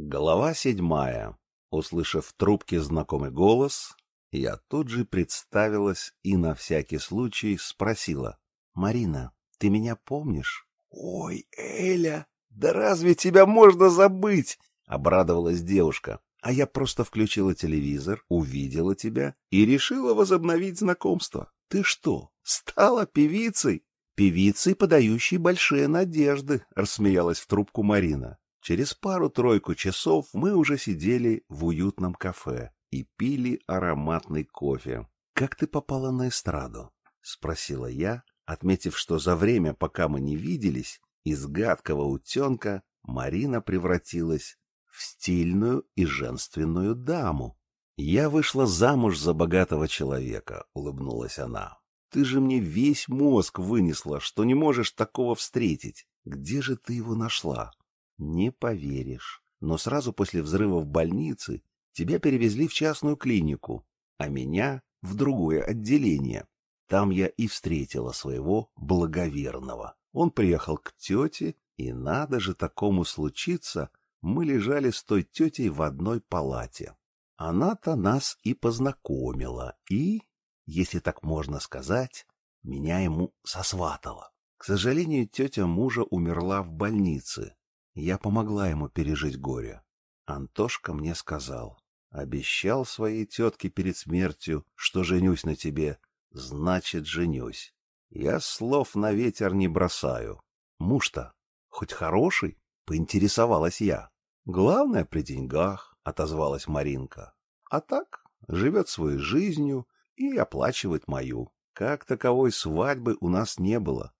Глава седьмая. Услышав в трубке знакомый голос, я тут же представилась и на всякий случай спросила. — Марина, ты меня помнишь? — Ой, Эля, да разве тебя можно забыть? — обрадовалась девушка. А я просто включила телевизор, увидела тебя и решила возобновить знакомство. Ты что, стала певицей? Певицей, подающей большие надежды, рассмеялась в трубку Марина. Через пару-тройку часов мы уже сидели в уютном кафе и пили ароматный кофе. «Как ты попала на эстраду?» — спросила я, отметив, что за время, пока мы не виделись, из гадкого утенка Марина превратилась в стильную и женственную даму. «Я вышла замуж за богатого человека», — улыбнулась она. «Ты же мне весь мозг вынесла, что не можешь такого встретить. Где же ты его нашла?» Не поверишь, но сразу после взрыва в больнице тебя перевезли в частную клинику, а меня в другое отделение. Там я и встретила своего благоверного. Он приехал к тете, и надо же такому случиться, мы лежали с той тетей в одной палате. Она-то нас и познакомила, и, если так можно сказать, меня ему сосватала. К сожалению, тетя мужа умерла в больнице, я помогла ему пережить горе. Антошка мне сказал. Обещал своей тетке перед смертью, что женюсь на тебе. Значит, женюсь. Я слов на ветер не бросаю. Муж-то хоть хороший? Поинтересовалась я. Главное при деньгах, отозвалась Маринка. А так, живет своей жизнью и оплачивает мою. Как таковой свадьбы у нас не было.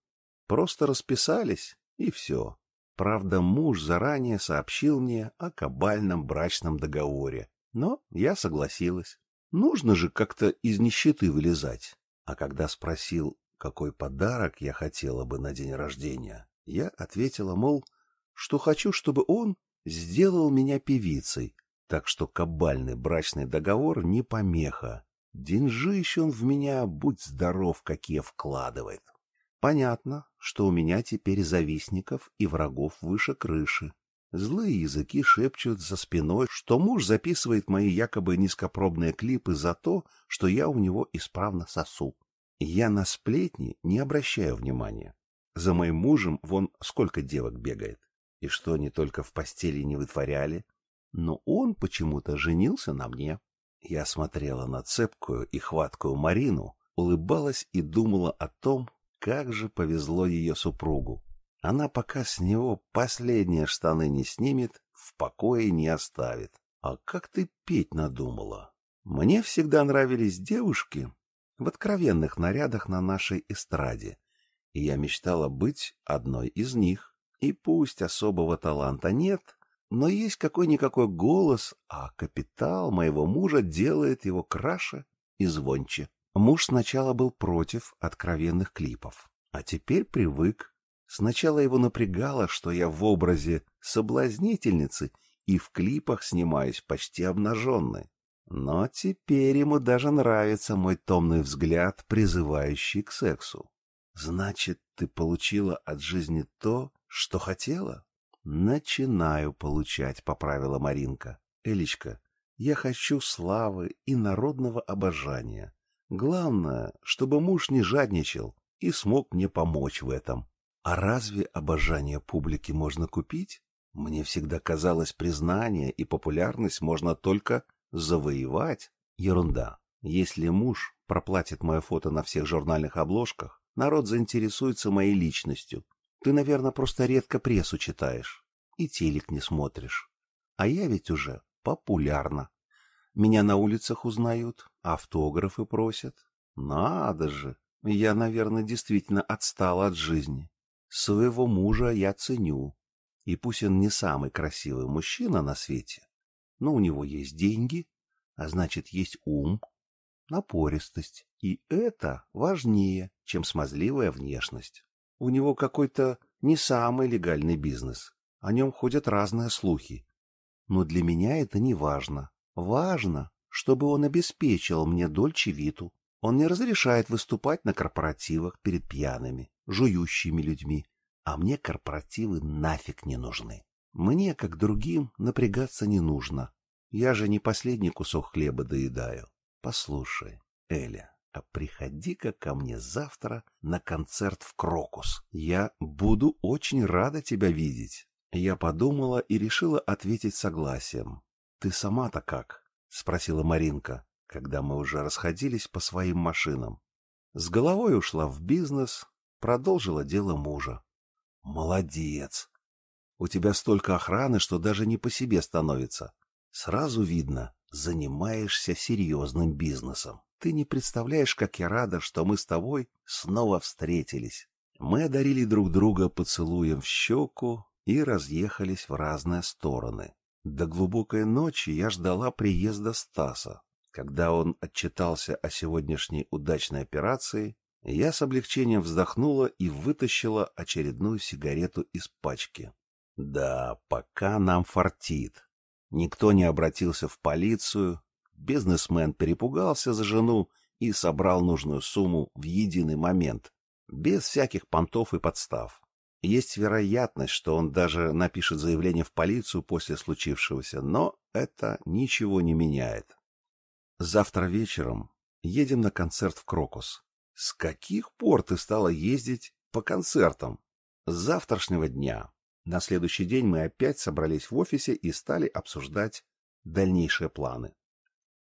Просто расписались, и все. Правда, муж заранее сообщил мне о кабальном брачном договоре, но я согласилась. Нужно же как-то из нищеты вылезать. А когда спросил, какой подарок я хотела бы на день рождения, я ответила, мол, что хочу, чтобы он сделал меня певицей, так что кабальный брачный договор не помеха. Деньжищ он в меня, будь здоров, какие вкладывает. Понятно, что у меня теперь завистников и врагов выше крыши. Злые языки шепчут за спиной, что муж записывает мои якобы низкопробные клипы за то, что я у него исправно сосу. Я на сплетни не обращаю внимания. За моим мужем вон сколько девок бегает. И что они только в постели не вытворяли. Но он почему-то женился на мне. Я смотрела на цепкую и хваткую Марину, улыбалась и думала о том, как же повезло ее супругу. Она пока с него последние штаны не снимет, в покое не оставит. А как ты петь надумала? Мне всегда нравились девушки в откровенных нарядах на нашей эстраде, и я мечтала быть одной из них. И пусть особого таланта нет, но есть какой-никакой голос, а капитал моего мужа делает его краше и звонче. Муж сначала был против откровенных клипов, а теперь привык. Сначала его напрягало, что я в образе соблазнительницы и в клипах снимаюсь почти обнаженной. Но теперь ему даже нравится мой томный взгляд, призывающий к сексу. Значит, ты получила от жизни то, что хотела? Начинаю получать, поправила Маринка. Элечка, я хочу славы и народного обожания. Главное, чтобы муж не жадничал и смог мне помочь в этом. А разве обожание публики можно купить? Мне всегда казалось, признание и популярность можно только завоевать. Ерунда. Если муж проплатит мое фото на всех журнальных обложках, народ заинтересуется моей личностью. Ты, наверное, просто редко прессу читаешь и телек не смотришь. А я ведь уже популярна. Меня на улицах узнают, автографы просят. Надо же! Я, наверное, действительно отстала от жизни. Своего мужа я ценю. И пусть он не самый красивый мужчина на свете, но у него есть деньги, а значит, есть ум, напористость. И это важнее, чем смазливая внешность. У него какой-то не самый легальный бизнес. О нем ходят разные слухи. Но для меня это не важно. Важно, чтобы он обеспечил мне дольче виту. Он не разрешает выступать на корпоративах перед пьяными, жующими людьми. А мне корпоративы нафиг не нужны. Мне, как другим, напрягаться не нужно. Я же не последний кусок хлеба доедаю. Послушай, Эля, а приходи-ка ко мне завтра на концерт в Крокус. Я буду очень рада тебя видеть. Я подумала и решила ответить согласием. Ты сама-то как? Спросила Маринка, когда мы уже расходились по своим машинам. С головой ушла в бизнес, продолжила дело мужа. Молодец. У тебя столько охраны, что даже не по себе становится. Сразу видно, занимаешься серьезным бизнесом. Ты не представляешь, как я рада, что мы с тобой снова встретились. Мы одарили друг друга поцелуем в щеку и разъехались в разные стороны. До глубокой ночи я ждала приезда Стаса. Когда он отчитался о сегодняшней удачной операции, я с облегчением вздохнула и вытащила очередную сигарету из пачки. Да, пока нам фартит. Никто не обратился в полицию, бизнесмен перепугался за жену и собрал нужную сумму в единый момент, без всяких понтов и подстав. Есть вероятность, что он даже напишет заявление в полицию после случившегося, но это ничего не меняет. Завтра вечером едем на концерт в Крокус. С каких пор ты стала ездить по концертам? С завтрашнего дня. На следующий день мы опять собрались в офисе и стали обсуждать дальнейшие планы.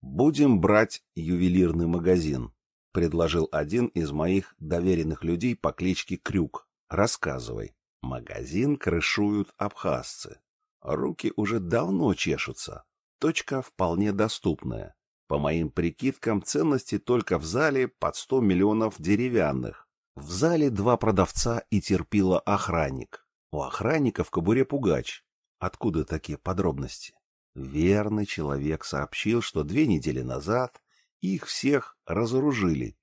«Будем брать ювелирный магазин», — предложил один из моих доверенных людей по кличке Крюк. «Рассказывай». Магазин крышуют абхазцы. Руки уже давно чешутся. Точка вполне доступная. По моим прикидкам, ценности только в зале под 100 миллионов деревянных. В зале два продавца и терпила охранник. У охранника в кобуре пугач. Откуда такие подробности? Верный человек сообщил, что две недели назад их всех разоружили.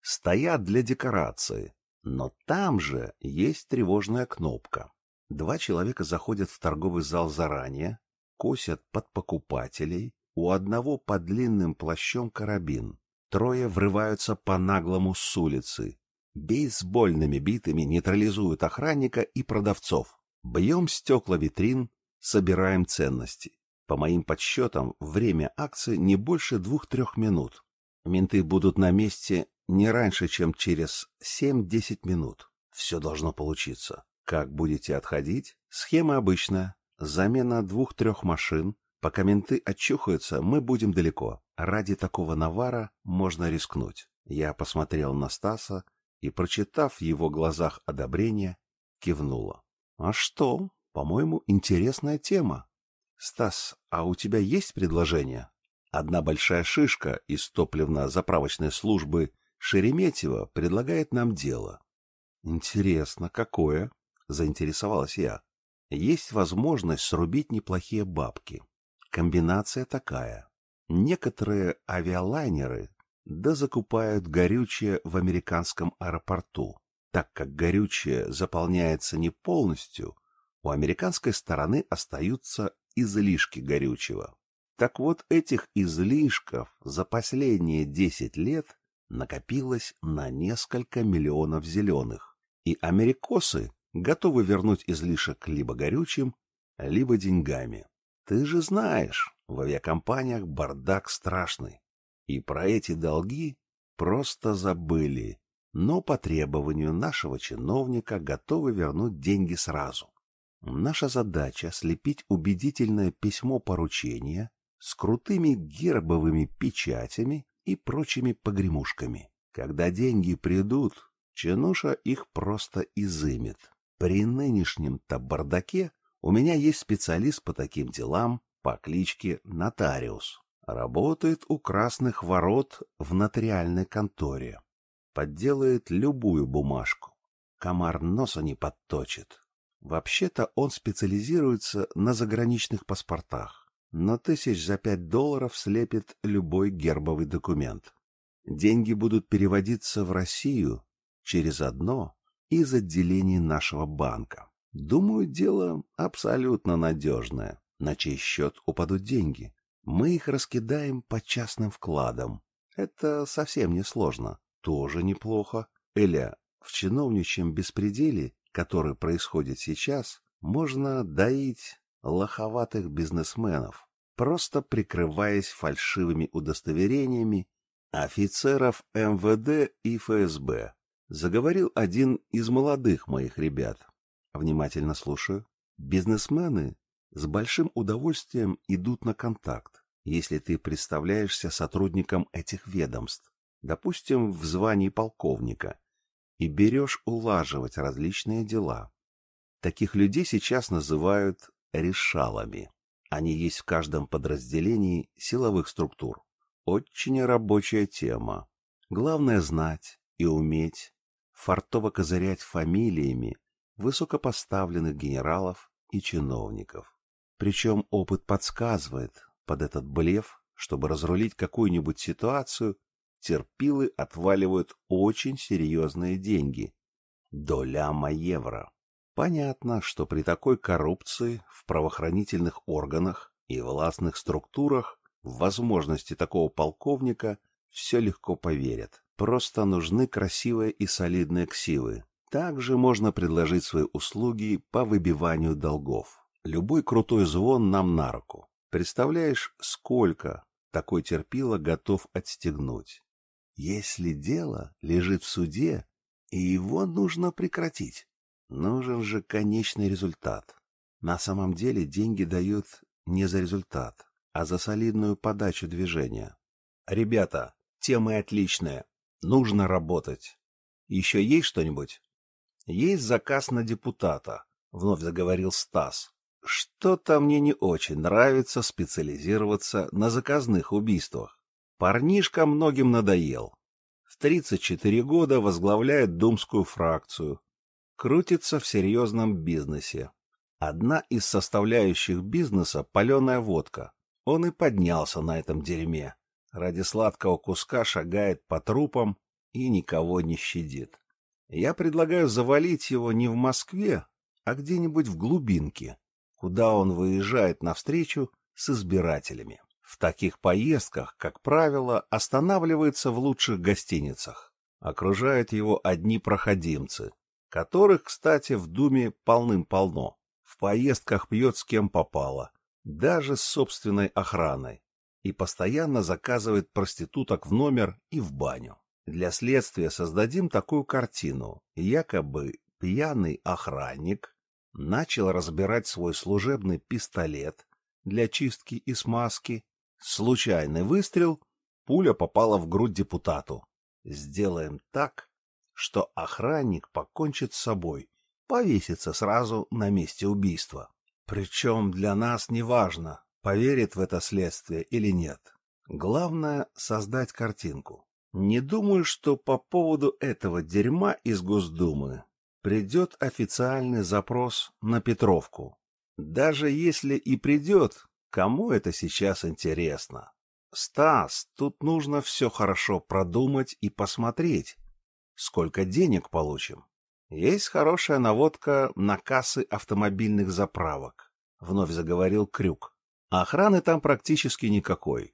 Стоят для декорации. Но там же есть тревожная кнопка. Два человека заходят в торговый зал заранее, косят под покупателей, у одного под длинным плащом карабин. Трое врываются по-наглому с улицы, бейсбольными битами нейтрализуют охранника и продавцов. Бьем стекла витрин, собираем ценности. По моим подсчетам, время акции не больше двух-трех минут. Менты будут на месте не раньше, чем через 7-10 минут. Все должно получиться. Как будете отходить? Схема обычная. Замена двух-трех машин. Пока менты очухаются, мы будем далеко. Ради такого навара можно рискнуть. Я посмотрел на Стаса, и, прочитав в его глазах одобрение, кивнула. — А что? По-моему, интересная тема. — Стас, а у тебя есть предложение? Одна большая шишка из топливно-заправочной службы Шереметьево предлагает нам дело. — Интересно, какое? — заинтересовалась я. — Есть возможность срубить неплохие бабки. Комбинация такая. Некоторые авиалайнеры да закупают горючее в американском аэропорту. Так как горючее заполняется не полностью, у американской стороны остаются излишки горючего. Так вот, этих излишков за последние 10 лет накопилось на несколько миллионов зеленых, и америкосы готовы вернуть излишек либо горючим, либо деньгами. Ты же знаешь, в авиакомпаниях бардак страшный. И про эти долги просто забыли, но по требованию нашего чиновника готовы вернуть деньги сразу. Наша задача — слепить убедительное письмо поручения с крутыми гербовыми печатями и прочими погремушками. Когда деньги придут, Чинуша их просто изымет. При нынешнем-то бардаке у меня есть специалист по таким делам по кличке Нотариус. Работает у красных ворот в нотариальной конторе. Подделает любую бумажку. Комар носа не подточит. Вообще-то он специализируется на заграничных паспортах. Но тысяч за пять долларов слепит любой гербовый документ. Деньги будут переводиться в Россию через одно из отделений нашего банка. Думаю, дело абсолютно надежное. На чей счет упадут деньги? Мы их раскидаем по частным вкладам. Это совсем не сложно. Тоже неплохо. Эля, в чиновничьем беспределе, который происходит сейчас, можно доить лоховатых бизнесменов, просто прикрываясь фальшивыми удостоверениями офицеров МВД и ФСБ. Заговорил один из молодых моих ребят. Внимательно слушаю. Бизнесмены с большим удовольствием идут на контакт, если ты представляешься сотрудником этих ведомств, допустим, в звании полковника, и берешь улаживать различные дела. Таких людей сейчас называют решалами. Они есть в каждом подразделении силовых структур. Очень рабочая тема. Главное знать и уметь фартово козырять фамилиями высокопоставленных генералов и чиновников. Причем опыт подсказывает под этот блеф, чтобы разрулить какую-нибудь ситуацию, терпилы отваливают очень серьезные деньги. До ляма евро. Понятно, что при такой коррупции в правоохранительных органах и властных структурах в возможности такого полковника все легко поверят. Просто нужны красивые и солидные ксивы. Также можно предложить свои услуги по выбиванию долгов. Любой крутой звон нам на руку. Представляешь, сколько такой терпило готов отстегнуть? Если дело лежит в суде, и его нужно прекратить, нужен же конечный результат. На самом деле деньги дают не за результат, а за солидную подачу движения. Ребята, темы отличные. Нужно работать. Еще есть что-нибудь? Есть заказ на депутата, вновь заговорил Стас. Что-то мне не очень нравится специализироваться на заказных убийствах. Парнишка многим надоел. В 34 года возглавляет думскую фракцию. Крутится в серьезном бизнесе. Одна из составляющих бизнеса – паленая водка. Он и поднялся на этом дерьме. Ради сладкого куска шагает по трупам и никого не щадит. Я предлагаю завалить его не в Москве, а где-нибудь в глубинке, куда он выезжает навстречу с избирателями. В таких поездках, как правило, останавливается в лучших гостиницах. Окружают его одни проходимцы, которых, кстати, в Думе полным-полно. В поездках пьет с кем попало, даже с собственной охраной, и постоянно заказывает проституток в номер и в баню. Для следствия создадим такую картину. Якобы пьяный охранник начал разбирать свой служебный пистолет для чистки и смазки Случайный выстрел, пуля попала в грудь депутату. Сделаем так, что охранник покончит с собой, повесится сразу на месте убийства. Причем для нас не важно, поверит в это следствие или нет. Главное — создать картинку. Не думаю, что по поводу этого дерьма из Госдумы придет официальный запрос на Петровку. Даже если и придет, Кому это сейчас интересно? Стас, тут нужно все хорошо продумать и посмотреть. Сколько денег получим? Есть хорошая наводка на кассы автомобильных заправок, вновь заговорил Крюк. Охраны там практически никакой.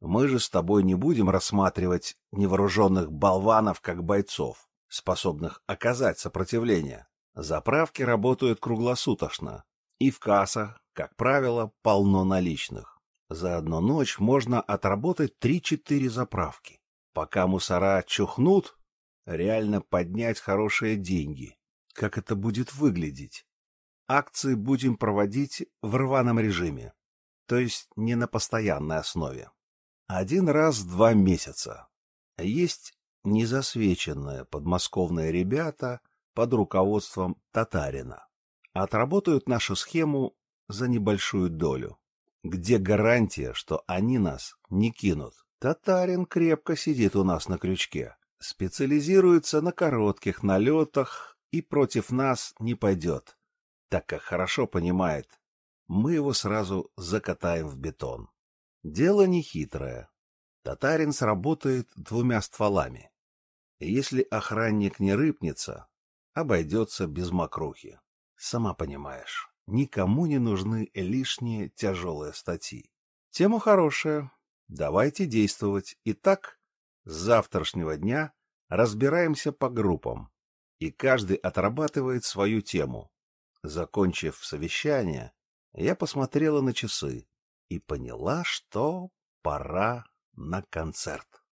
Мы же с тобой не будем рассматривать невооруженных болванов как бойцов, способных оказать сопротивление. Заправки работают круглосуточно. И в кассах, как правило, полно наличных. За одну ночь можно отработать 3-4 заправки. Пока мусора чухнут, реально поднять хорошие деньги. Как это будет выглядеть? Акции будем проводить в рваном режиме, то есть не на постоянной основе. Один раз в два месяца. Есть незасвеченные подмосковные ребята под руководством Татарина. Отработают нашу схему за небольшую долю. Где гарантия, что они нас не кинут? Татарин крепко сидит у нас на крючке, специализируется на коротких налетах и против нас не пойдет, так как хорошо понимает, мы его сразу закатаем в бетон. Дело нехитрое. Татарин сработает двумя стволами. если охранник не рыпнется, обойдется без мокрухи. Сама понимаешь. Никому не нужны лишние тяжелые статьи. Тема хорошая. Давайте действовать. Итак, с завтрашнего дня разбираемся по группам, и каждый отрабатывает свою тему. Закончив совещание, Я посмотрела на часы и поняла, что пора на концерт.